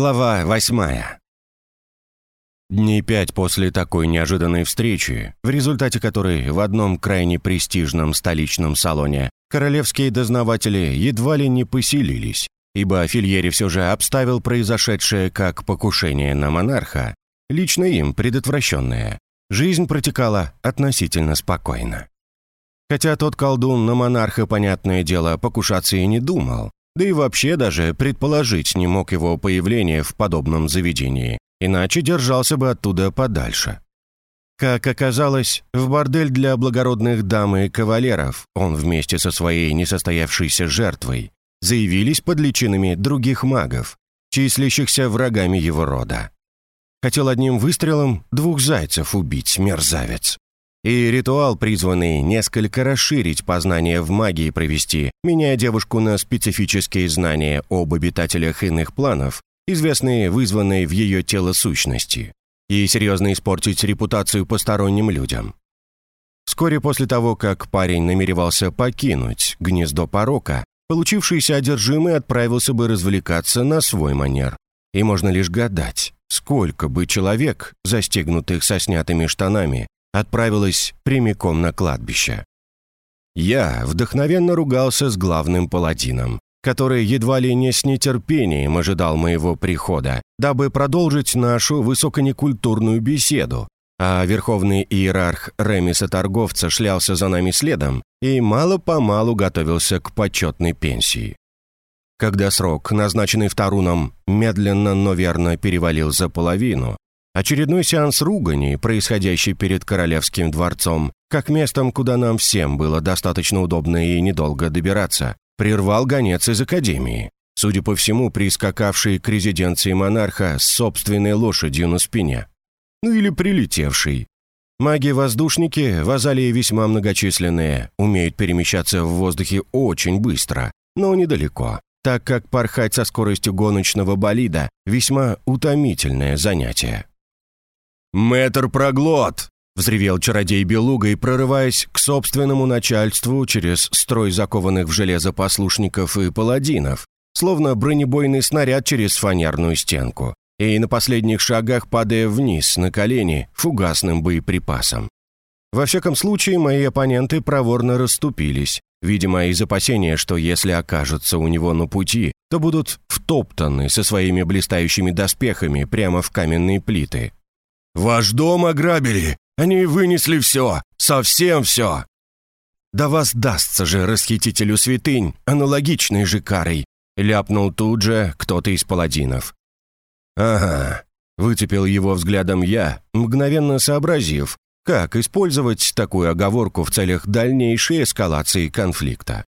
Глава восьмая. Дней пять после такой неожиданной встречи, в результате которой в одном крайне престижном столичном салоне королевские дознаватели едва ли не поселились, ибо Фильери все же обставил произошедшее как покушение на монарха, лично им предотвращенное, жизнь протекала относительно спокойно. Хотя тот колдун на монарха, понятное дело, покушаться и не думал, да и вообще даже предположить не мог его появление в подобном заведении, иначе держался бы оттуда подальше. Как оказалось, в бордель для благородных дам и кавалеров он вместе со своей несостоявшейся жертвой заявились под личинами других магов, числящихся врагами его рода. Хотел одним выстрелом двух зайцев убить, мерзавец. И ритуал, призванный несколько расширить познание в магии провести, меняя девушку на специфические знания об обитателях иных планов, известные вызванные в ее тело сущности, и серьезно испортить репутацию посторонним людям. Вскоре после того, как парень намеревался покинуть гнездо порока, получившийся одержимый отправился бы развлекаться на свой манер. И можно лишь гадать, сколько бы человек, застегнутых со снятыми штанами, отправилась прямиком на кладбище. Я вдохновенно ругался с главным паладином, который едва ли не с нетерпением ожидал моего прихода, дабы продолжить нашу высоконекультурную беседу, а верховный иерарх Ремиса-торговца шлялся за нами следом и мало-помалу готовился к почетной пенсии. Когда срок, назначенный вторуном, медленно, но верно перевалил за половину, Очередной сеанс ругани, происходящий перед Королевским дворцом, как местом, куда нам всем было достаточно удобно и недолго добираться, прервал гонец из Академии, судя по всему, прискакавший к резиденции монарха с собственной лошадью на спине. Ну или прилетевший. Маги-воздушники, в Азалии весьма многочисленные, умеют перемещаться в воздухе очень быстро, но недалеко, так как порхать со скоростью гоночного болида – весьма утомительное занятие. «Мэтр проглот!» — взревел чародей белугой, прорываясь к собственному начальству через строй закованных в железо послушников и паладинов, словно бронебойный снаряд через фанерную стенку, и на последних шагах падая вниз на колени фугасным боеприпасом. Во всяком случае, мои оппоненты проворно расступились, видимо, из опасения, что если окажутся у него на пути, то будут втоптаны со своими блистающими доспехами прямо в каменные плиты. Ваш дом ограбили. Они вынесли все. Совсем все. Да вас дастся же расхитителю святынь, аналогичной же карой, ляпнул тут же кто-то из паладинов. Ага, выцепил его взглядом я, мгновенно сообразив, как использовать такую оговорку в целях дальнейшей эскалации конфликта.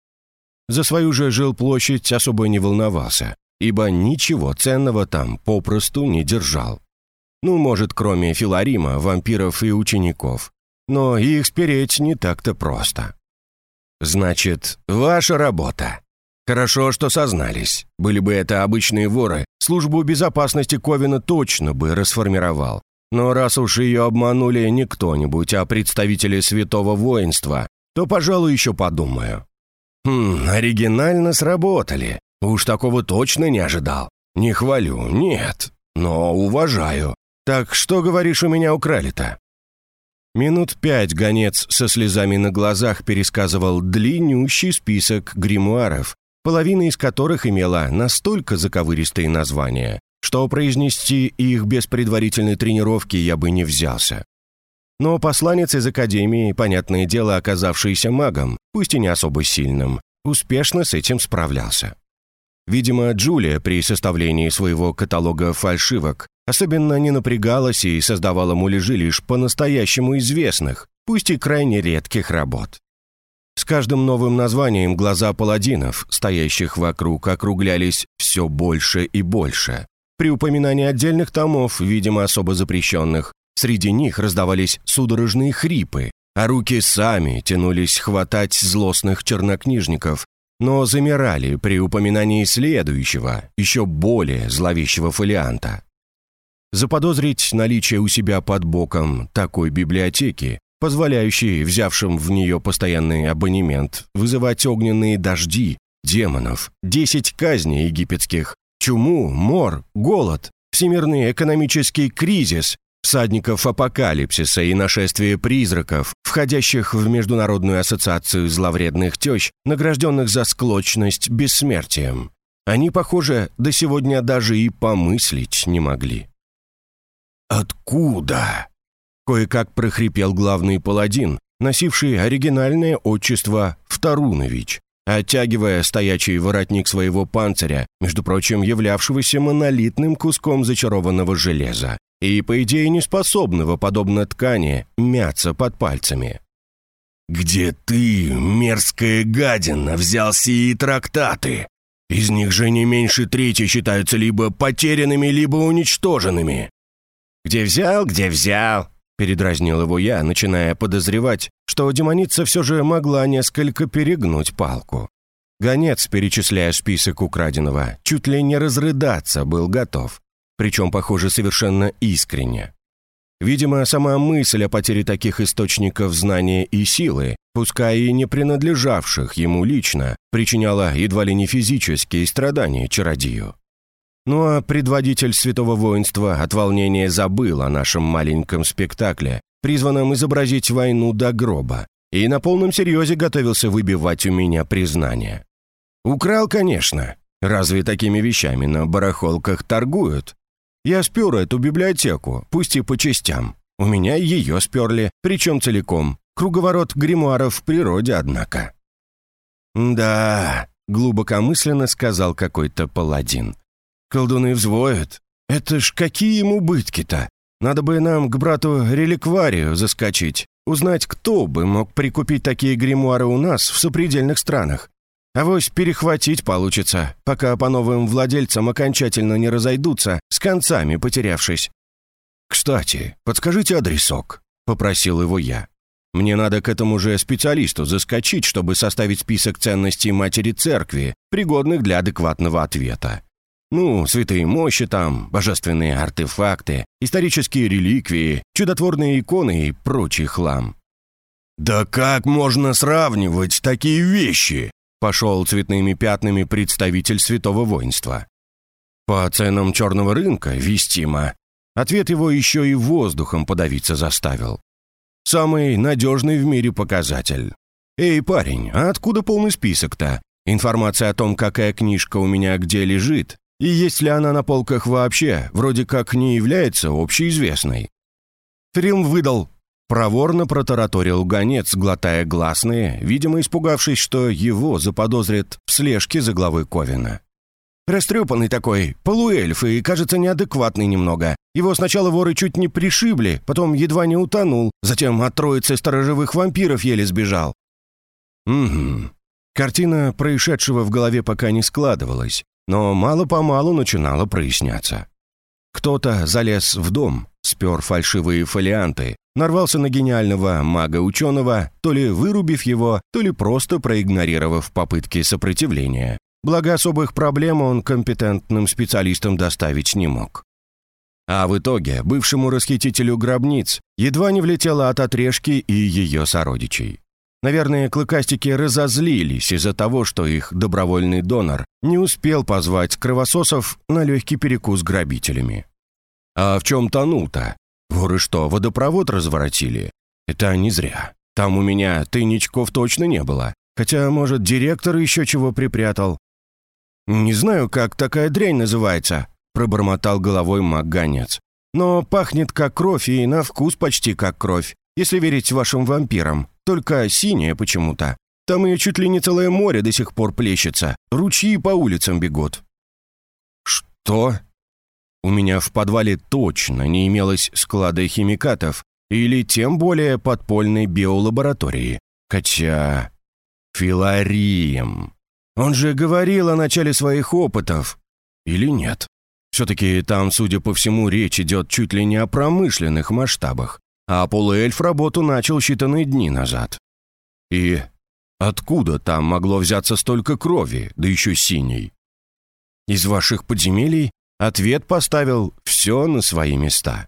За свою же жилплощадь особо не волновался, ибо ничего ценного там попросту не держал. Ну, может, кроме Филарима, вампиров и учеников. Но их спереть не так-то просто. Значит, ваша работа. Хорошо, что сознались. Были бы это обычные воры, службу безопасности Ковина точно бы расформировал. Но раз уж ее обманули не кто-нибудь, а представители святого воинства, то, пожалуй, еще подумаю. Хм, оригинально сработали. Уж такого точно не ожидал. Не хвалю, нет, но уважаю. «Так что, говоришь, у меня украли-то?» Минут пять гонец со слезами на глазах пересказывал длиннющий список гримуаров, половина из которых имела настолько заковыристые названия, что произнести их без предварительной тренировки я бы не взялся. Но посланец из Академии, понятное дело, оказавшийся магом, пусть и не особо сильным, успешно с этим справлялся. Видимо, Джулия при составлении своего каталога фальшивок особенно не напрягалась и создавала муляжи лишь по-настоящему известных, пусть и крайне редких работ. С каждым новым названием глаза паладинов, стоящих вокруг, округлялись все больше и больше. При упоминании отдельных томов, видимо, особо запрещенных, среди них раздавались судорожные хрипы, а руки сами тянулись хватать злостных чернокнижников, но замирали при упоминании следующего, еще более зловещего фолианта. Заподозрить наличие у себя под боком такой библиотеки, позволяющей взявшим в нее постоянный абонемент вызывать огненные дожди, демонов, десять казней египетских, чуму, мор, голод, всемирный экономический кризис, всадников апокалипсиса и нашествие призраков, входящих в Международную ассоциацию зловредных тещ, награжденных за склочность бессмертием. Они, похоже, до сегодня даже и помыслить не могли. «Откуда?» — кое-как прохрипел главный паладин, носивший оригинальное отчество Вторунович, оттягивая стоячий воротник своего панциря, между прочим, являвшегося монолитным куском зачарованного железа и, по идее, неспособного, подобно ткани, мяться под пальцами. «Где ты, мерзкая гадина, взял сии трактаты? Из них же не меньше трети считаются либо потерянными, либо уничтоженными». «Где взял, где взял?» — передразнил его я, начиная подозревать, что демоница все же могла несколько перегнуть палку. Гонец, перечисляя список украденного, чуть ли не разрыдаться был готов причем, похоже, совершенно искренне. Видимо, сама мысль о потере таких источников знания и силы, пускай и не принадлежавших ему лично, причиняла едва ли не физические страдания чародию. Ну а предводитель святого воинства от волнения забыл о нашем маленьком спектакле, призванном изобразить войну до гроба, и на полном серьезе готовился выбивать у меня признание. Украл, конечно. Разве такими вещами на барахолках торгуют? Я спер эту библиотеку, пусть и по частям. У меня ее сперли, причем целиком. Круговорот гримуаров в природе, однако». «Да», — глубокомысленно сказал какой-то паладин. «Колдуны взвоют. Это ж какие ему бытки-то? Надо бы нам к брату реликварию заскочить, узнать, кто бы мог прикупить такие гримуары у нас в сопредельных странах. Авось перехватить получится, пока по новым владельцам окончательно не разойдутся, с концами потерявшись. «Кстати, подскажите адресок», — попросил его я. «Мне надо к этому же специалисту заскочить, чтобы составить список ценностей матери церкви, пригодных для адекватного ответа. Ну, святые мощи там, божественные артефакты, исторические реликвии, чудотворные иконы и прочий хлам». «Да как можно сравнивать такие вещи?» Пошел цветными пятнами представитель святого воинства. По ценам черного рынка вестимо. Ответ его еще и воздухом подавиться заставил. Самый надежный в мире показатель. «Эй, парень, а откуда полный список-то? Информация о том, какая книжка у меня где лежит, и есть ли она на полках вообще, вроде как не является общеизвестной». Фильм выдал Проворно протараторил гонец, глотая гласные, видимо, испугавшись, что его заподозрят в слежке за главой Ковина. Растрепанный такой, полуэльф и, кажется, неадекватный немного. Его сначала воры чуть не пришибли, потом едва не утонул, затем от троицы сторожевых вампиров еле сбежал. Угу. Картина происшедшего в голове пока не складывалась, но мало-помалу начинала проясняться. Кто-то залез в дом, спер фальшивые фолианты, нарвался на гениального мага-ученого, то ли вырубив его, то ли просто проигнорировав попытки сопротивления. Благо особых проблем он компетентным специалистам доставить не мог. А в итоге бывшему расхитителю гробниц едва не влетело от отрежки и ее сородичей. Наверное, клыкастики разозлились из-за того, что их добровольный донор не успел позвать кровососов на легкий перекус грабителями. А в чем тону-то? Воры что, водопровод разворотили? Это не зря. Там у меня тайничков точно не было. Хотя, может, директор еще чего припрятал. «Не знаю, как такая дрянь называется», — пробормотал головой маг-гонец. «Но пахнет как кровь и на вкус почти как кровь, если верить вашим вампирам, только синяя почему-то. Там ее чуть ли не целое море до сих пор плещется, ручьи по улицам бегут». «Что?» У меня в подвале точно не имелось склада химикатов или тем более подпольной биолаборатории. Хотя... Филарием. Он же говорил о начале своих опытов. Или нет? Все-таки там, судя по всему, речь идет чуть ли не о промышленных масштабах, а полуэльф работу начал считанные дни назад. И откуда там могло взяться столько крови, да еще синей? Из ваших подземелий Ответ поставил все на свои места.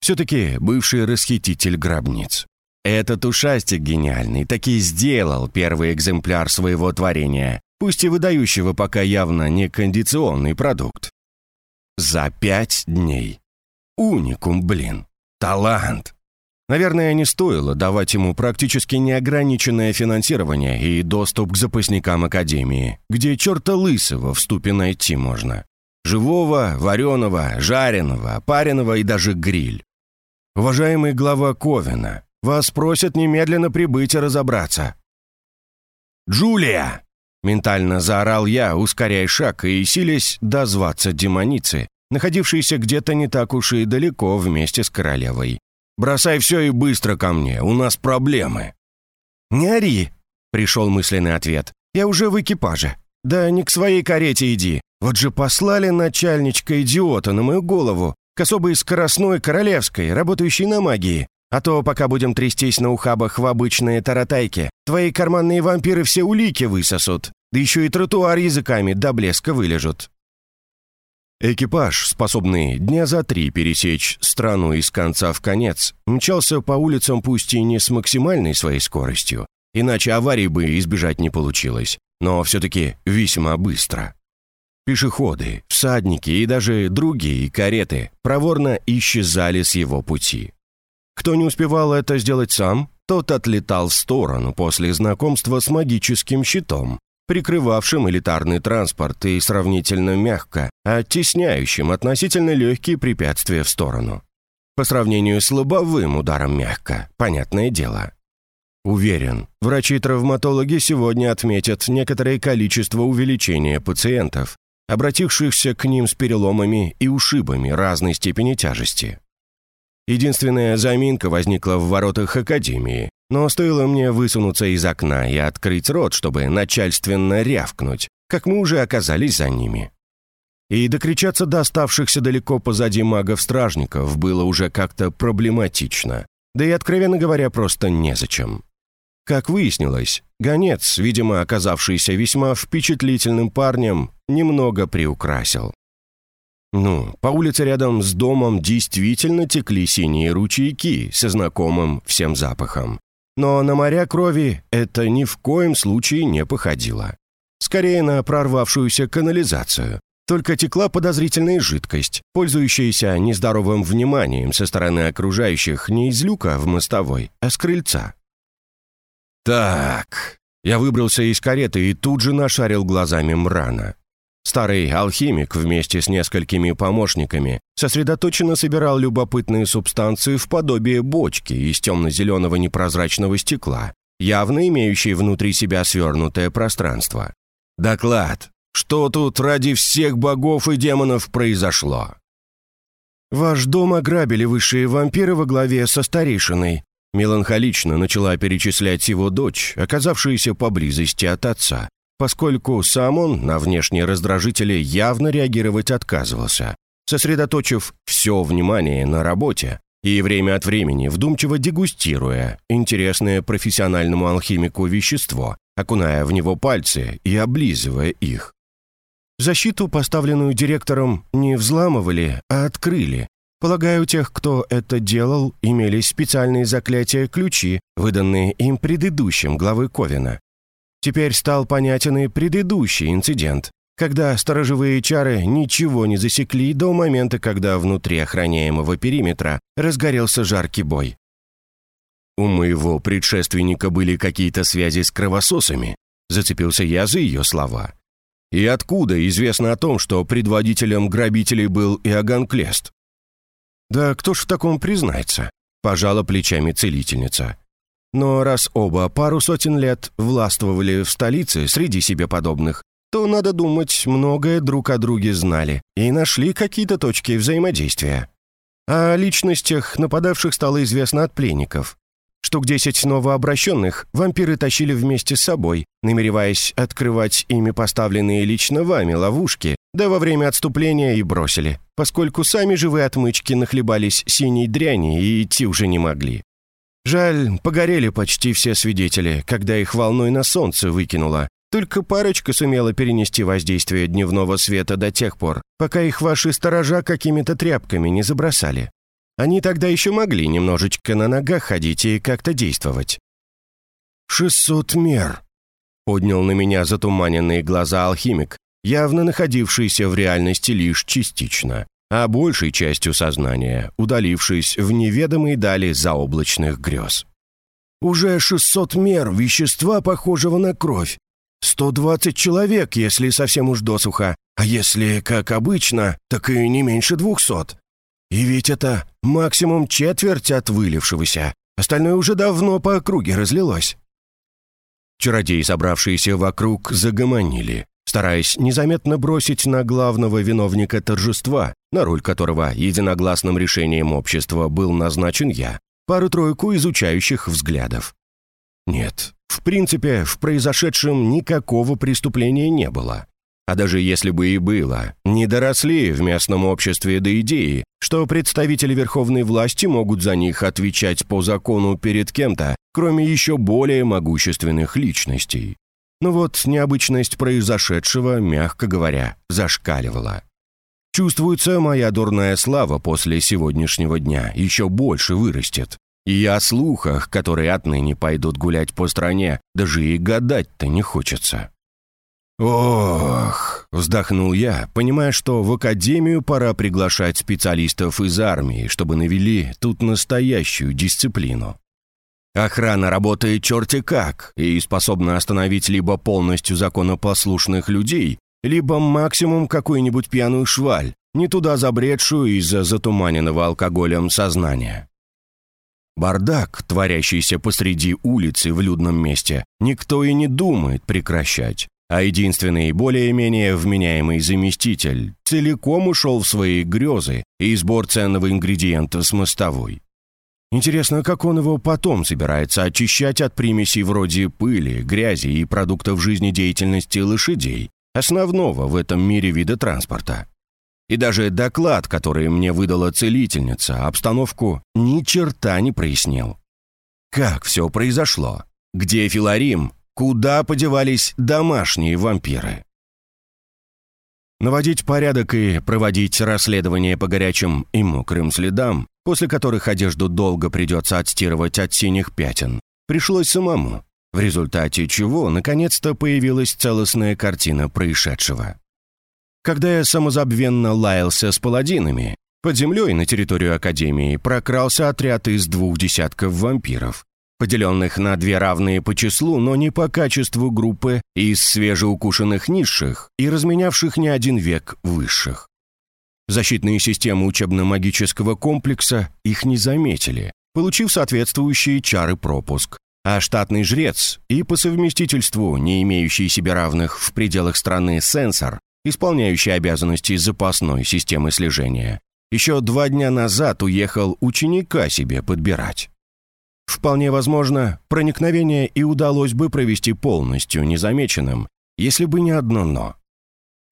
Все-таки бывший расхититель гробниц. Этот ушастик гениальный таки сделал первый экземпляр своего творения, пусть и выдающего пока явно не кондиционный продукт. За пять дней. Уникум, блин. Талант. Наверное, не стоило давать ему практически неограниченное финансирование и доступ к запасникам Академии, где черта лысого в ступе найти можно. Живого, вареного, жареного, пареного и даже гриль. Уважаемый глава Ковина, вас просят немедленно прибыть и разобраться. «Джулия!» — ментально заорал я, ускоряя шаг и силясь дозваться демоницы, находившейся где-то не так уж и далеко вместе с королевой. Бросай все и быстро ко мне, у нас проблемы». «Не ори», — пришел мысленный ответ. «Я уже в экипаже. Да не к своей карете иди. Вот же послали начальничка-идиота на мою голову, к особой скоростной королевской, работающей на магии. А то, пока будем трястись на ухабах в обычные таратайки, твои карманные вампиры все улики высосут, да еще и тротуар языками до блеска вылежут. Экипаж, способный дня за три пересечь страну из конца в конец, мчался по улицам пусть и не с максимальной своей скоростью, иначе аварии бы избежать не получилось, но все-таки весьма быстро. Пешеходы, всадники и даже другие кареты проворно исчезали с его пути. Кто не успевал это сделать сам, тот отлетал в сторону после знакомства с магическим щитом, прикрывавшим элитарный транспорт и сравнительно мягко, оттесняющим относительно легкие препятствия в сторону. По сравнению с лобовым ударом мягко, понятное дело. Уверен, врачи-травматологи сегодня отметят некоторое количество увеличения пациентов, обратившихся к ним с переломами и ушибами разной степени тяжести. Единственная заминка возникла в воротах Академии, но стоило мне высунуться из окна и открыть рот, чтобы начальственно рявкнуть, как мы уже оказались за ними. И докричаться до оставшихся далеко позади магов-стражников было уже как-то проблематично, да и, откровенно говоря, просто незачем. Как выяснилось, гонец, видимо, оказавшийся весьма впечатлительным парнем, немного приукрасил. Ну, по улице рядом с домом действительно текли синие ручейки со знакомым всем запахом. Но на моря крови это ни в коем случае не походило. Скорее на прорвавшуюся канализацию. Только текла подозрительная жидкость, пользующаяся нездоровым вниманием со стороны окружающих не из люка в мостовой, а с крыльца. «Так...» Я выбрался из кареты и тут же нашарил глазами Мрана. Старый алхимик вместе с несколькими помощниками сосредоточенно собирал любопытные субстанции в подобие бочки из темно-зеленого непрозрачного стекла, явно имеющей внутри себя свернутое пространство. «Доклад. Что тут ради всех богов и демонов произошло?» «Ваш дом ограбили высшие вампиры во главе со старейшиной», меланхолично начала перечислять его дочь, оказавшаяся поблизости от отца, поскольку сам он на внешние раздражители явно реагировать отказывался, сосредоточив все внимание на работе и время от времени вдумчиво дегустируя интересное профессиональному алхимику вещество, окуная в него пальцы и облизывая их. Защиту, поставленную директором, не взламывали, а открыли. Полагаю, тех, кто это делал, имелись специальные заклятия-ключи, выданные им предыдущим главой Ковина. Теперь стал понятен и предыдущий инцидент, когда сторожевые чары ничего не засекли до момента, когда внутри охраняемого периметра разгорелся жаркий бой. «У моего предшественника были какие-то связи с кровососами», зацепился я за ее слова. «И откуда известно о том, что предводителем грабителей был Иоганн Клест?» «Да кто ж в таком признается?» – пожала плечами целительница. Но раз оба пару сотен лет властвовали в столице среди себе подобных, то, надо думать, многое друг о друге знали и нашли какие-то точки взаимодействия. О личностях нападавших стало известно от пленников. Штук десять новообращенных вампиры тащили вместе с собой, намереваясь открывать ими поставленные лично вами ловушки, да во время отступления и бросили, поскольку сами живые отмычки нахлебались синей дряни и идти уже не могли. Жаль, погорели почти все свидетели, когда их волной на солнце выкинуло. Только парочка сумела перенести воздействие дневного света до тех пор, пока их ваши сторожа какими-то тряпками не забросали. Они тогда еще могли немножечко на ногах ходить и как-то действовать. «Шестьсот мер!» Поднял на меня затуманенные глаза алхимик, явно находившийся в реальности лишь частично, а большей частью сознания, удалившись в неведомые дали заоблачных грез. «Уже 600 мер вещества, похожего на кровь. 120 человек, если совсем уж досуха, а если, как обычно, так и не меньше 200. И ведь это максимум четверть от вылившегося, остальное уже давно по округе разлилось». Чародеи, собравшиеся вокруг, загомонили, стараясь незаметно бросить на главного виновника торжества, на роль которого единогласным решением общества был назначен я, пару-тройку изучающих взглядов. Нет, в принципе, в произошедшем никакого преступления не было. А даже если бы и было, не доросли в местном обществе до идеи, что представители верховной власти могут за них отвечать по закону перед кем-то, кроме еще более могущественных личностей. Но вот необычность произошедшего, мягко говоря, зашкаливала. Чувствуется, моя дурная слава после сегодняшнего дня еще больше вырастет. И о слухах, которые отныне пойдут гулять по стране, даже и гадать-то не хочется. «Ох!» — вздохнул я, понимая, что в академию пора приглашать специалистов из армии, чтобы навели тут настоящую дисциплину. Охрана работает черти как и способна остановить либо полностью законопослушных людей, либо максимум какую-нибудь пьяную шваль, не туда забредшую из-за затуманенного алкоголем сознания. Бардак, творящийся посреди улицы в людном месте, никто и не думает прекращать а единственный более-менее вменяемый заместитель целиком ушел в свои грезы и сбор ценного ингредиента с мостовой. Интересно, как он его потом собирается очищать от примесей вроде пыли, грязи и продуктов жизнедеятельности лошадей, основного в этом мире вида транспорта. И даже доклад, который мне выдала целительница, обстановку ни черта не прояснил. Как все произошло? Где Филарим? Куда подевались домашние вампиры? Наводить порядок и проводить расследование по горячим и мокрым следам, после которых одежду долго придется отстирывать от синих пятен, пришлось самому, в результате чего наконец-то появилась целостная картина происшедшего. Когда я самозабвенно лаялся с паладинами, под землей на территорию Академии прокрался отряд из двух десятков вампиров, поделенных на две равные по числу, но не по качеству группы из свежеукушенных низших и разменявших не один век высших. Защитные системы учебно-магического комплекса их не заметили, получив соответствующие чары пропуск, а штатный жрец и по совместительству не имеющий себе равных в пределах страны сенсор, исполняющий обязанности запасной системы слежения, еще два дня назад уехал ученика себе подбирать. Вполне возможно, проникновение и удалось бы провести полностью незамеченным, если бы не одно «но».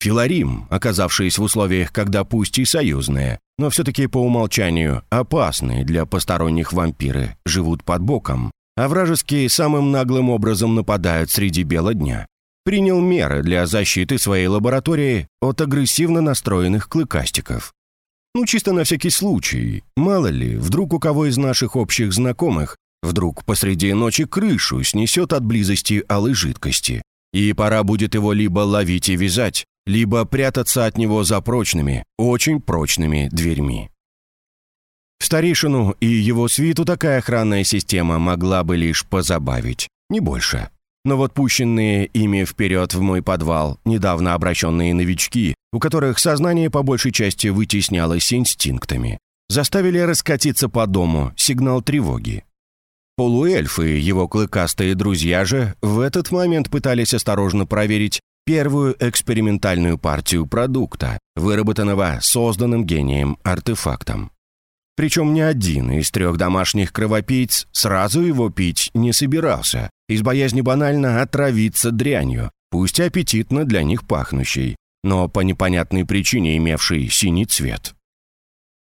Филарим, оказавшись в условиях, когда пусть и союзные, но все-таки по умолчанию опасные для посторонних вампиры, живут под боком, а вражеские самым наглым образом нападают среди бела дня, принял меры для защиты своей лаборатории от агрессивно настроенных клыкастиков. Ну, чисто на всякий случай. Мало ли, вдруг у кого из наших общих знакомых Вдруг посреди ночи крышу снесет от близости алой жидкости, и пора будет его либо ловить и вязать, либо прятаться от него за прочными, очень прочными дверьми. Старейшину и его свиту такая охранная система могла бы лишь позабавить, не больше. Но вот пущенные ими вперед в мой подвал, недавно обращенные новички, у которых сознание по большей части вытеснялось инстинктами, заставили раскатиться по дому сигнал тревоги. Полуэльф и его клыкастые друзья же в этот момент пытались осторожно проверить первую экспериментальную партию продукта, выработанного созданным гением артефактом. Причем ни один из трех домашних кровопийц сразу его пить не собирался, из боязни банально отравиться дрянью, пусть аппетитно для них пахнущей, но по непонятной причине имевшей синий цвет.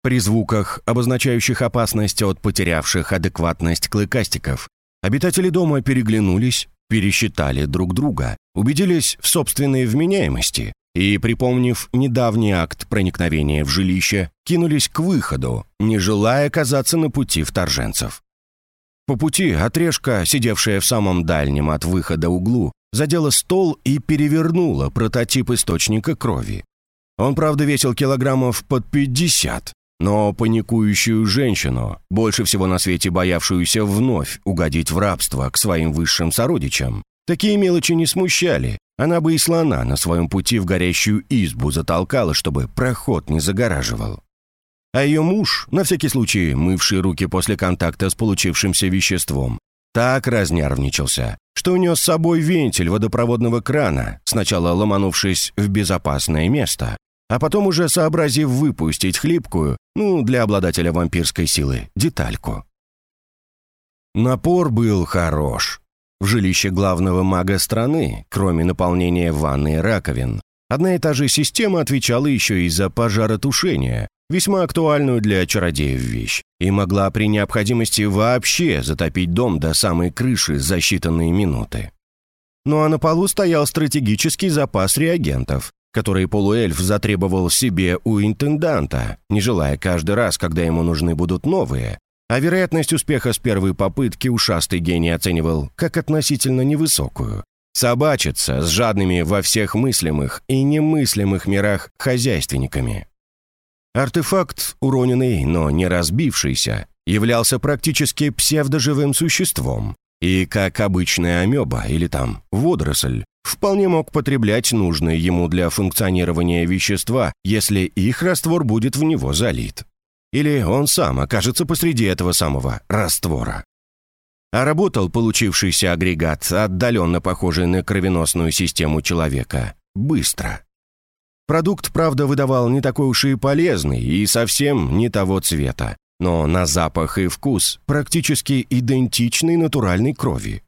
При звуках, обозначающих опасность от потерявших адекватность клыкастиков, обитатели дома переглянулись, пересчитали друг друга, убедились в собственной вменяемости и, припомнив недавний акт проникновения в жилище, кинулись к выходу, не желая оказаться на пути вторженцев. По пути отрежка, сидевшая в самом дальнем от выхода углу, задела стол и перевернула прототип источника крови. Он, правда, весил килограммов под 50, но паникующую женщину, больше всего на свете боявшуюся вновь угодить в рабство к своим высшим сородичам, такие мелочи не смущали. Она бы и слона на своем пути в горящую избу затолкала, чтобы проход не загораживал. А ее муж, на всякий случай мывший руки после контакта с получившимся веществом, так разнервничался, что унес с собой вентиль водопроводного крана, сначала ломанувшись в безопасное место, а потом уже сообразив выпустить хлипкую, ну, для обладателя вампирской силы, детальку. Напор был хорош. В жилище главного мага страны, кроме наполнения ванны и раковин, одна и та же система отвечала еще и за пожаротушение, весьма актуальную для чародеев вещь, и могла при необходимости вообще затопить дом до самой крыши за считанные минуты. Ну а на полу стоял стратегический запас реагентов, который полуэльф затребовал себе у интенданта, не желая каждый раз, когда ему нужны будут новые, а вероятность успеха с первой попытки ушастый гений оценивал как относительно невысокую. Собачиться с жадными во всех мыслимых и немыслимых мирах хозяйственниками. Артефакт, уроненный, но не разбившийся, являлся практически псевдоживым существом, и, как обычная амеба или там водоросль, вполне мог потреблять нужные ему для функционирования вещества, если их раствор будет в него залит. Или он сам окажется посреди этого самого раствора. А работал получившийся агрегат, отдаленно похожий на кровеносную систему человека, быстро. Продукт, правда, выдавал не такой уж и полезный и совсем не того цвета, но на запах и вкус практически идентичный натуральной крови.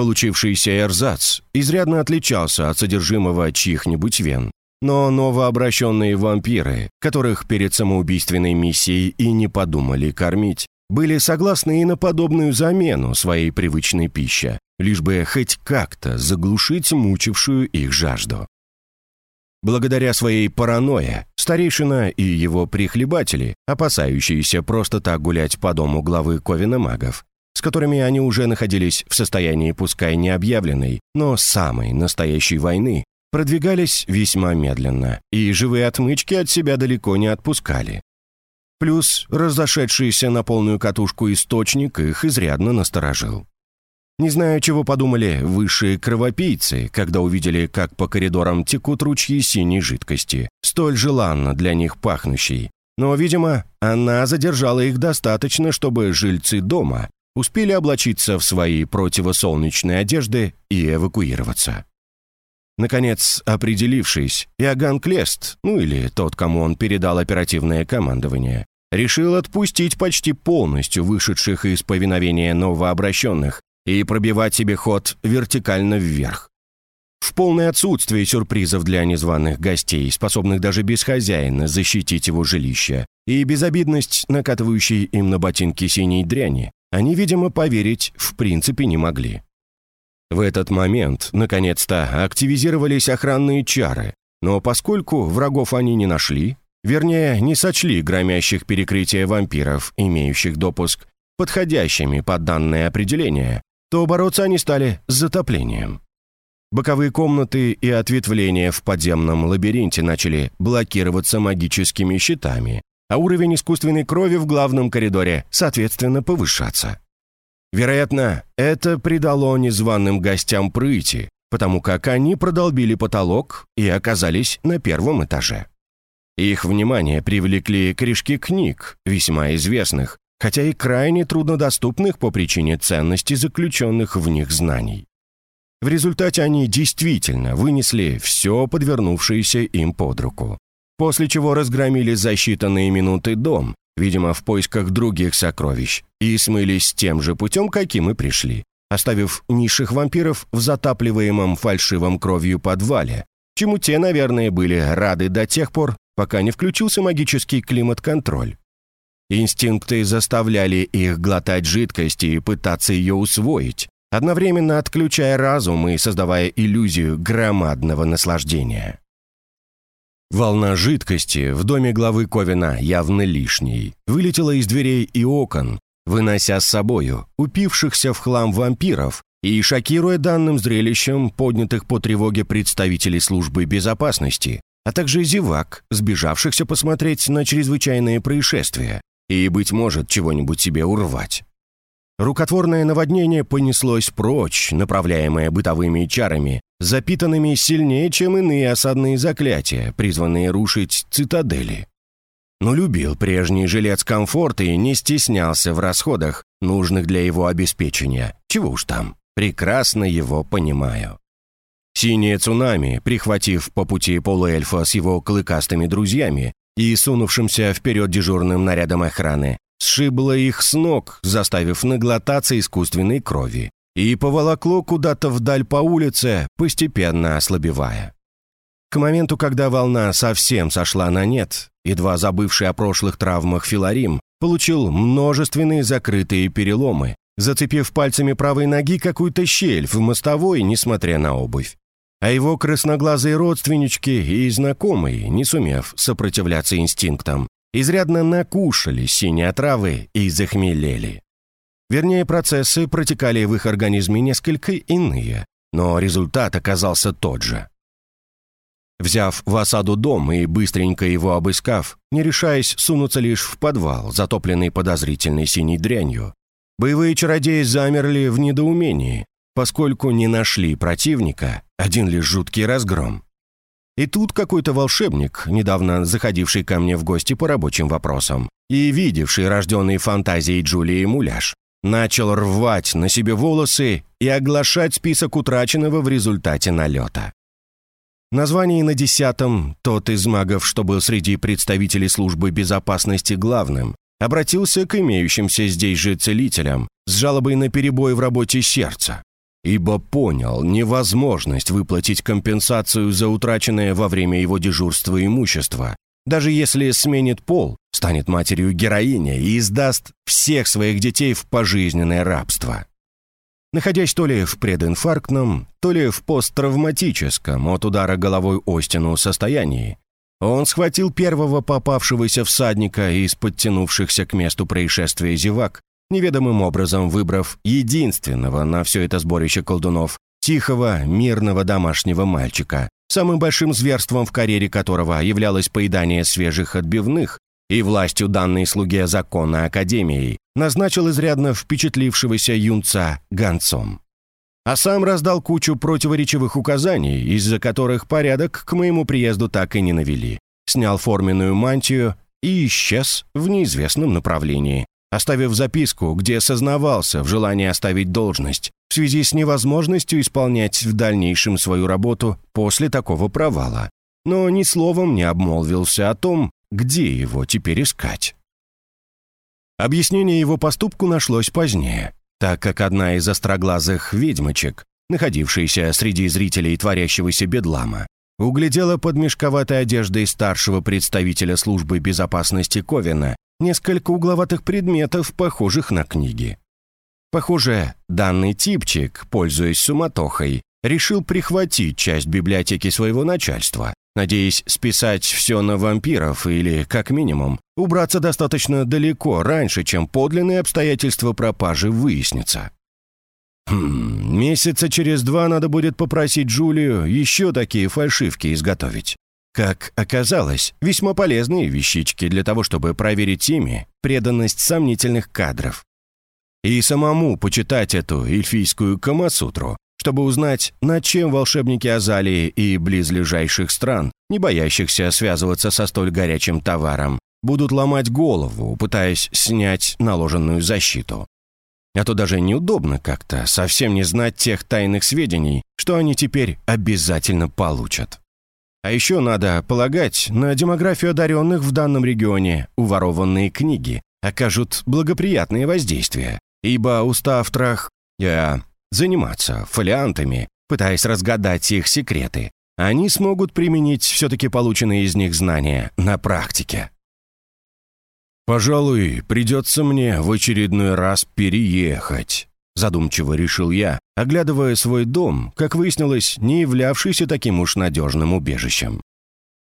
Получившийся эрзац изрядно отличался от содержимого чьих-нибудь вен. Но новообращенные вампиры, которых перед самоубийственной миссией и не подумали кормить, были согласны и на подобную замену своей привычной пищи, лишь бы хоть как-то заглушить мучившую их жажду. Благодаря своей паранойе, старейшина и его прихлебатели, опасающиеся просто так гулять по дому главы Ковина магов, с которыми они уже находились в состоянии пускай не объявленной, но самой настоящей войны, продвигались весьма медленно и живые отмычки от себя далеко не отпускали. Плюс разошедшийся на полную катушку источник их изрядно насторожил. Не знаю, чего подумали высшие кровопийцы, когда увидели, как по коридорам текут ручьи синей жидкости, столь желанно для них пахнущей. Но, видимо, она задержала их достаточно, чтобы жильцы дома успели облачиться в свои противосолнечные одежды и эвакуироваться. Наконец, определившись, Иоганн Клест, ну или тот, кому он передал оперативное командование, решил отпустить почти полностью вышедших из повиновения новообращенных и пробивать себе ход вертикально вверх. В полное отсутствие сюрпризов для незваных гостей, способных даже без хозяина защитить его жилище, и безобидность, накатывающей им на ботинки синей дряни, они, видимо, поверить в принципе не могли. В этот момент, наконец-то, активизировались охранные чары, но поскольку врагов они не нашли, вернее, не сочли громящих перекрытия вампиров, имеющих допуск, подходящими под данное определение, то бороться они стали с затоплением. Боковые комнаты и ответвления в подземном лабиринте начали блокироваться магическими щитами, а уровень искусственной крови в главном коридоре, соответственно, повышаться. Вероятно, это придало незваным гостям прыти, потому как они продолбили потолок и оказались на первом этаже. Их внимание привлекли корешки книг, весьма известных, хотя и крайне труднодоступных по причине ценности заключенных в них знаний. В результате они действительно вынесли все подвернувшееся им под руку после чего разгромили за считанные минуты дом, видимо, в поисках других сокровищ, и смылись тем же путем, каким и пришли, оставив низших вампиров в затапливаемом фальшивом кровью подвале, чему те, наверное, были рады до тех пор, пока не включился магический климат-контроль. Инстинкты заставляли их глотать жидкость и пытаться ее усвоить, одновременно отключая разум и создавая иллюзию громадного наслаждения. Волна жидкости в доме главы Ковина явно лишней. Вылетела из дверей и окон, вынося с собою упившихся в хлам вампиров и шокируя данным зрелищем поднятых по тревоге представителей службы безопасности, а также зевак, сбежавшихся посмотреть на чрезвычайные происшествия и, быть может, чего-нибудь себе урвать. Рукотворное наводнение понеслось прочь, направляемое бытовыми чарами, запитанными сильнее, чем иные осадные заклятия, призванные рушить цитадели. Но любил прежний жилец комфорта и не стеснялся в расходах, нужных для его обеспечения. Чего уж там, прекрасно его понимаю. Синее цунами, прихватив по пути полуэльфа с его клыкастыми друзьями и сунувшимся вперед дежурным нарядом охраны, сшибло их с ног, заставив наглотаться искусственной крови, и поволокло куда-то вдаль по улице, постепенно ослабевая. К моменту, когда волна совсем сошла на нет, едва забывший о прошлых травмах Филарим получил множественные закрытые переломы, зацепив пальцами правой ноги какую-то щель в мостовой, несмотря на обувь. А его красноглазые родственнички и знакомые, не сумев сопротивляться инстинктам, изрядно накушали синие отравы и захмелели. Вернее, процессы протекали в их организме несколько иные, но результат оказался тот же. Взяв в осаду дом и быстренько его обыскав, не решаясь сунуться лишь в подвал, затопленный подозрительной синей дрянью, боевые чародеи замерли в недоумении, поскольку не нашли противника, один лишь жуткий разгром. И тут какой-то волшебник, недавно заходивший ко мне в гости по рабочим вопросам и видевший рожденный фантазией Джулии муляж, начал рвать на себе волосы и оглашать список утраченного в результате налета. Название на десятом тот из магов, что был среди представителей службы безопасности главным, обратился к имеющимся здесь же целителям с жалобой на перебой в работе сердца ибо понял невозможность выплатить компенсацию за утраченное во время его дежурства имущество, даже если сменит пол, станет матерью героиня и издаст всех своих детей в пожизненное рабство. Находясь то ли в прединфарктном, то ли в посттравматическом от удара головой о стену состоянии, он схватил первого попавшегося всадника из подтянувшихся к месту происшествия зевак неведомым образом выбрав единственного на все это сборище колдунов, тихого, мирного домашнего мальчика, самым большим зверством в карьере которого являлось поедание свежих отбивных, и властью данной слуге закона Академии назначил изрядно впечатлившегося юнца гонцом. А сам раздал кучу противоречивых указаний, из-за которых порядок к моему приезду так и не навели. Снял форменную мантию и исчез в неизвестном направлении, оставив записку, где сознавался в желании оставить должность в связи с невозможностью исполнять в дальнейшем свою работу после такого провала, но ни словом не обмолвился о том, где его теперь искать. Объяснение его поступку нашлось позднее, так как одна из остроглазых ведьмочек, находившаяся среди зрителей творящегося бедлама, углядела под мешковатой одеждой старшего представителя службы безопасности Ковина несколько угловатых предметов, похожих на книги. Похоже, данный типчик, пользуясь суматохой, решил прихватить часть библиотеки своего начальства, надеясь списать все на вампиров или, как минимум, убраться достаточно далеко раньше, чем подлинные обстоятельства пропажи выяснятся. Хм, месяца через два надо будет попросить Джулию еще такие фальшивки изготовить. Как оказалось, весьма полезные вещички для того, чтобы проверить ими преданность сомнительных кадров. И самому почитать эту эльфийскую камасутру, чтобы узнать, над чем волшебники Азалии и близлежащих стран, не боящихся связываться со столь горячим товаром, будут ломать голову, пытаясь снять наложенную защиту. А то даже неудобно как-то совсем не знать тех тайных сведений, что они теперь обязательно получат. А еще надо полагать, на демографию одаренных в данном регионе уворованные книги окажут благоприятное воздействие, ибо устав трах э, заниматься фолиантами, пытаясь разгадать их секреты, они смогут применить все-таки полученные из них знания на практике. «Пожалуй, придется мне в очередной раз переехать», задумчиво решил я, оглядывая свой дом, как выяснилось, не являвшийся таким уж надежным убежищем.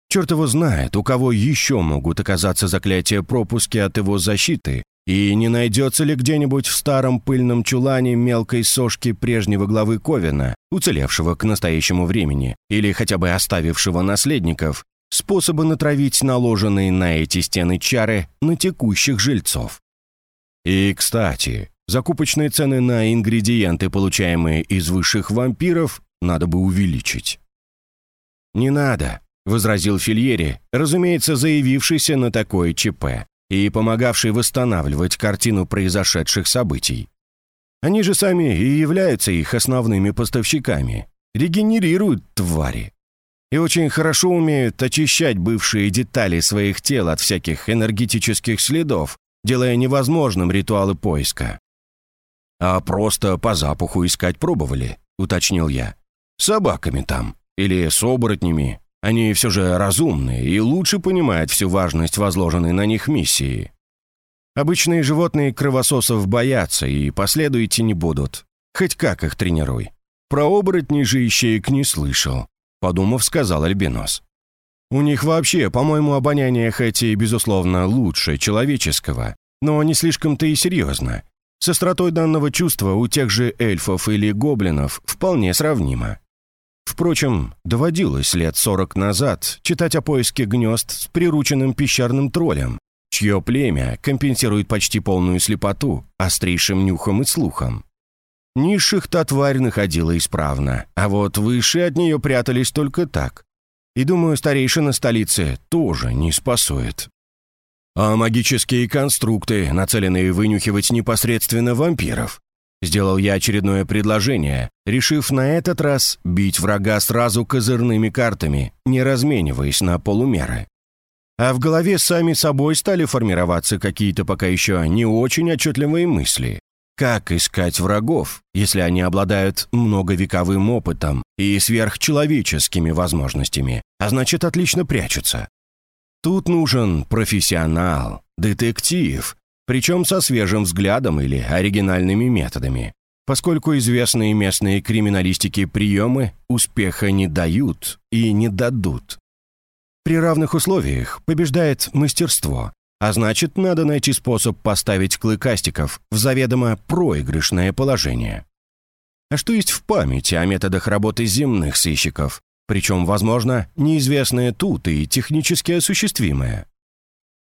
Черт его знает, у кого еще могут оказаться заклятия пропуски от его защиты, И не найдется ли где-нибудь в старом пыльном чулане мелкой сошки прежнего главы Ковина, уцелевшего к настоящему времени, или хотя бы оставившего наследников, способы натравить наложенные на эти стены чары на текущих жильцов? И, кстати, закупочные цены на ингредиенты, получаемые из высших вампиров, надо бы увеличить. «Не надо», — возразил Фильери, разумеется, заявившийся на такое ЧП и помогавший восстанавливать картину произошедших событий. Они же сами и являются их основными поставщиками. Регенерируют твари. И очень хорошо умеют очищать бывшие детали своих тел от всяких энергетических следов, делая невозможным ритуалы поиска. «А просто по запаху искать пробовали», — уточнил я. «Собаками там. Или с оборотнями. Они все же разумные и лучше понимают всю важность возложенной на них миссии. Обычные животные кровососов боятся и последуйте не будут. Хоть как их тренируй. Про оборотней же ищеек не слышал, подумав, сказал Альбинос. У них вообще, по-моему, обоняние хоть и, безусловно, лучше человеческого, но не слишком-то и серьезно. С остротой данного чувства у тех же эльфов или гоблинов вполне сравнимо. Впрочем, доводилось лет сорок назад читать о поиске гнезд с прирученным пещерным троллем, чье племя компенсирует почти полную слепоту острейшим нюхом и слухом. Низших-то тварь находила исправно, а вот высшие от нее прятались только так. И, думаю, старейшина столицы тоже не спасует. А магические конструкты, нацеленные вынюхивать непосредственно вампиров, Сделал я очередное предложение, решив на этот раз бить врага сразу козырными картами, не размениваясь на полумеры. А в голове сами собой стали формироваться какие-то пока еще не очень отчетливые мысли. Как искать врагов, если они обладают многовековым опытом и сверхчеловеческими возможностями, а значит отлично прячутся? Тут нужен профессионал, детектив, причем со свежим взглядом или оригинальными методами, поскольку известные местные криминалистики приемы успеха не дают и не дадут. При равных условиях побеждает мастерство, а значит, надо найти способ поставить клыкастиков в заведомо проигрышное положение. А что есть в памяти о методах работы земных сыщиков, причем, возможно, неизвестное тут и технически осуществимое?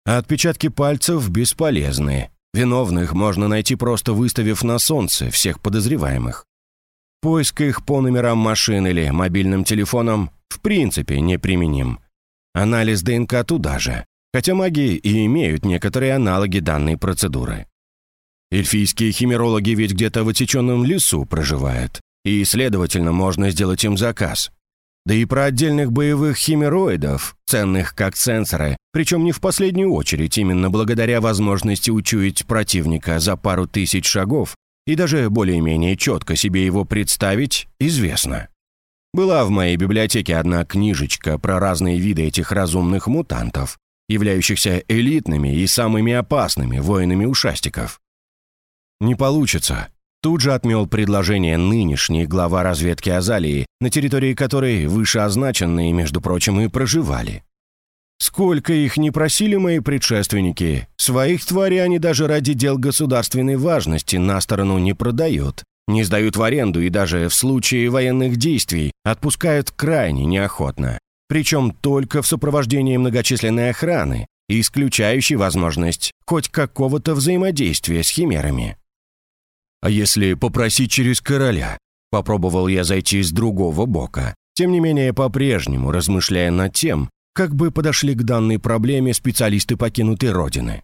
А отпечатки пальцев бесполезны. Виновных можно найти просто выставив на солнце всех подозреваемых. Поиск их по номерам машин или мобильным телефонам в принципе неприменим. Анализ ДНК туда же, хотя маги и имеют некоторые аналоги данной процедуры. Эльфийские химерологи ведь где-то в отеченном лесу проживают, и, следовательно, можно сделать им заказ. Да и про отдельных боевых химероидов, ценных как сенсоры, причем не в последнюю очередь именно благодаря возможности учуять противника за пару тысяч шагов и даже более-менее четко себе его представить, известно. Была в моей библиотеке одна книжечка про разные виды этих разумных мутантов, являющихся элитными и самыми опасными воинами ушастиков. Не получится, Тут же отмел предложение нынешний глава разведки Азалии, на территории которой вышеозначенные, между прочим, и проживали. Сколько их не просили мои предшественники, своих тварей они даже ради дел государственной важности на сторону не продают, не сдают в аренду и даже в случае военных действий отпускают крайне неохотно, причем только в сопровождении многочисленной охраны, исключающей возможность хоть какого-то взаимодействия с химерами. А если попросить через короля? Попробовал я зайти с другого бока. Тем не менее, по-прежнему размышляя над тем, как бы подошли к данной проблеме специалисты покинутой Родины.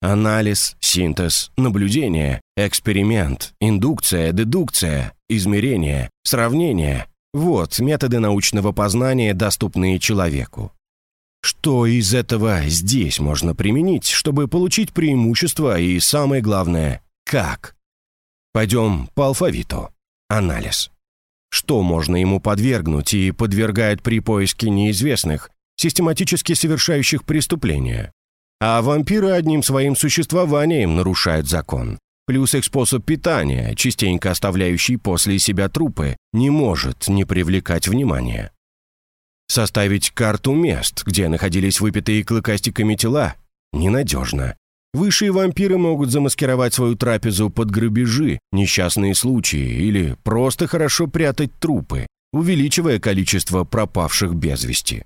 Анализ, синтез, наблюдение, эксперимент, индукция, дедукция, измерение, сравнение – вот методы научного познания, доступные человеку. Что из этого здесь можно применить, чтобы получить преимущество и, самое главное, как? Пойдем по алфавиту. Анализ. Что можно ему подвергнуть и подвергает при поиске неизвестных, систематически совершающих преступления? А вампиры одним своим существованием нарушают закон. Плюс их способ питания, частенько оставляющий после себя трупы, не может не привлекать внимания. Составить карту мест, где находились выпитые клыкастиками тела, ненадежно. Высшие вампиры могут замаскировать свою трапезу под грабежи, несчастные случаи или просто хорошо прятать трупы, увеличивая количество пропавших без вести.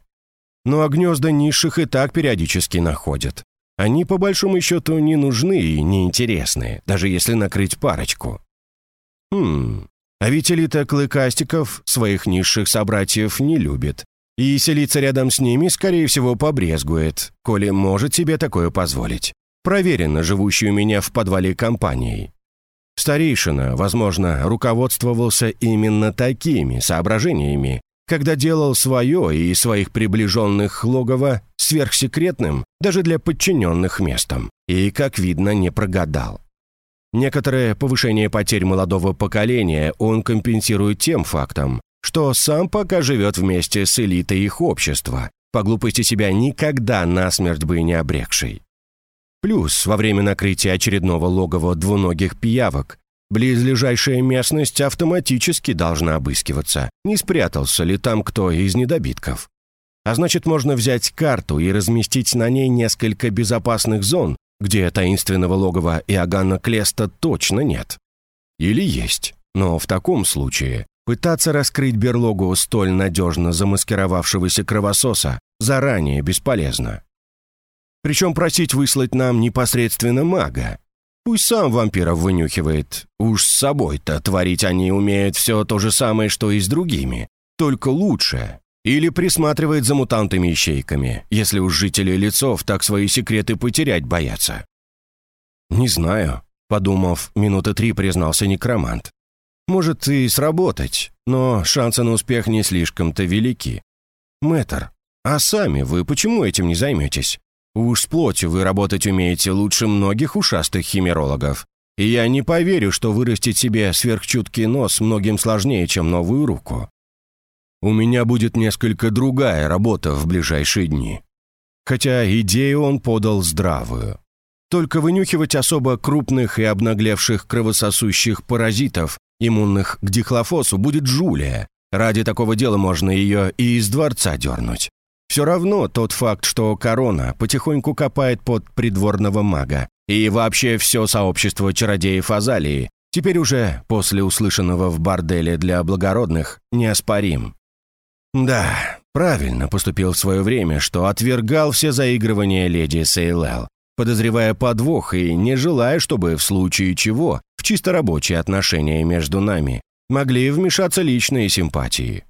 Ну а гнезда низших и так периодически находят. Они по большому счету не нужны и неинтересны, даже если накрыть парочку. Хм, а ведь элита клыкастиков своих низших собратьев не любит. И селиться рядом с ними, скорее всего, побрезгует, коли может себе такое позволить проверенно живущий у меня в подвале компанией. Старейшина, возможно, руководствовался именно такими соображениями, когда делал свое и своих приближенных логово сверхсекретным даже для подчиненных местом, и, как видно, не прогадал. Некоторое повышение потерь молодого поколения он компенсирует тем фактом, что сам пока живет вместе с элитой их общества, по глупости себя никогда насмерть бы не обрекший. Плюс, во время накрытия очередного логова двуногих пиявок, близлежащая местность автоматически должна обыскиваться, не спрятался ли там кто из недобитков. А значит, можно взять карту и разместить на ней несколько безопасных зон, где таинственного логова Иоганна Клеста точно нет. Или есть, но в таком случае пытаться раскрыть берлогу столь надежно замаскировавшегося кровососа заранее бесполезно. Причем просить выслать нам непосредственно мага. Пусть сам вампиров вынюхивает. Уж с собой-то творить они умеют все то же самое, что и с другими. Только лучше. Или присматривает за мутантами-ищейками, если уж жители лицов так свои секреты потерять боятся. «Не знаю», — подумав, минуты три признался некромант. «Может и сработать, но шансы на успех не слишком-то велики. Мэтр, а сами вы почему этим не займетесь? Уж с плотью вы работать умеете лучше многих ушастых химерологов. И я не поверю, что вырастить себе сверхчуткий нос многим сложнее, чем новую руку. У меня будет несколько другая работа в ближайшие дни. Хотя идею он подал здравую. Только вынюхивать особо крупных и обнаглевших кровососущих паразитов, иммунных к дихлофосу, будет Джулия. Ради такого дела можно ее и из дворца дернуть. Все равно тот факт, что корона потихоньку копает под придворного мага, и вообще все сообщество чародеев Азалии, теперь уже, после услышанного в борделе для благородных, неоспорим. Да, правильно поступил в свое время, что отвергал все заигрывания леди Сейлел, подозревая подвох и не желая, чтобы в случае чего в чисто рабочие отношения между нами могли вмешаться личные симпатии.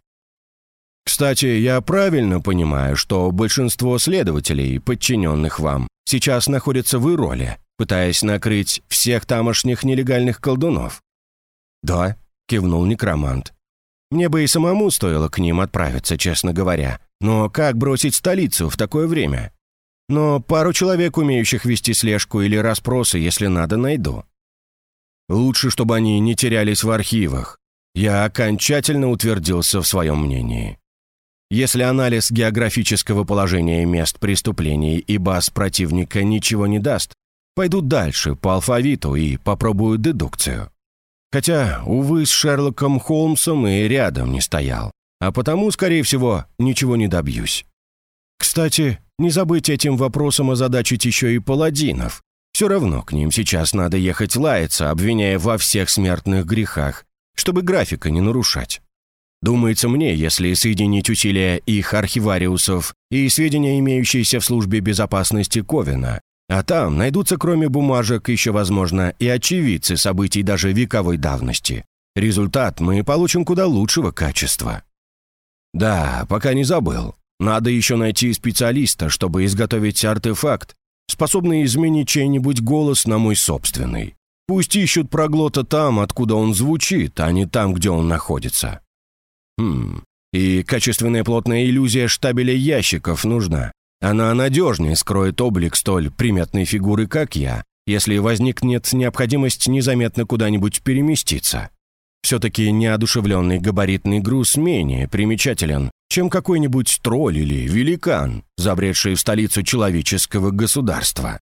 Кстати, я правильно понимаю, что большинство следователей, подчиненных вам, сейчас находятся в Ироле, пытаясь накрыть всех тамошних нелегальных колдунов?» «Да», — кивнул некромант. «Мне бы и самому стоило к ним отправиться, честно говоря. Но как бросить столицу в такое время? Но пару человек, умеющих вести слежку или расспросы, если надо, найду. Лучше, чтобы они не терялись в архивах. Я окончательно утвердился в своем мнении. Если анализ географического положения мест преступлений и баз противника ничего не даст, пойдут дальше по алфавиту и попробуют дедукцию. Хотя, увы, с Шерлоком Холмсом и рядом не стоял, а потому, скорее всего, ничего не добьюсь. Кстати, не забыть этим вопросом озадачить еще и паладинов. Все равно к ним сейчас надо ехать лаяться, обвиняя во всех смертных грехах, чтобы графика не нарушать. Думается мне, если соединить усилия их архивариусов и сведения, имеющиеся в службе безопасности Ковина, а там найдутся кроме бумажек еще, возможно, и очевидцы событий даже вековой давности. Результат мы получим куда лучшего качества. Да, пока не забыл. Надо еще найти специалиста, чтобы изготовить артефакт, способный изменить чей-нибудь голос на мой собственный. Пусть ищут проглота там, откуда он звучит, а не там, где он находится. Хм, и качественная плотная иллюзия штабеля ящиков нужна. Она надежнее скроет облик столь приметной фигуры, как я, если возникнет необходимость незаметно куда-нибудь переместиться. Все-таки неодушевленный габаритный груз менее примечателен, чем какой-нибудь тролль или великан, забредший в столицу человеческого государства.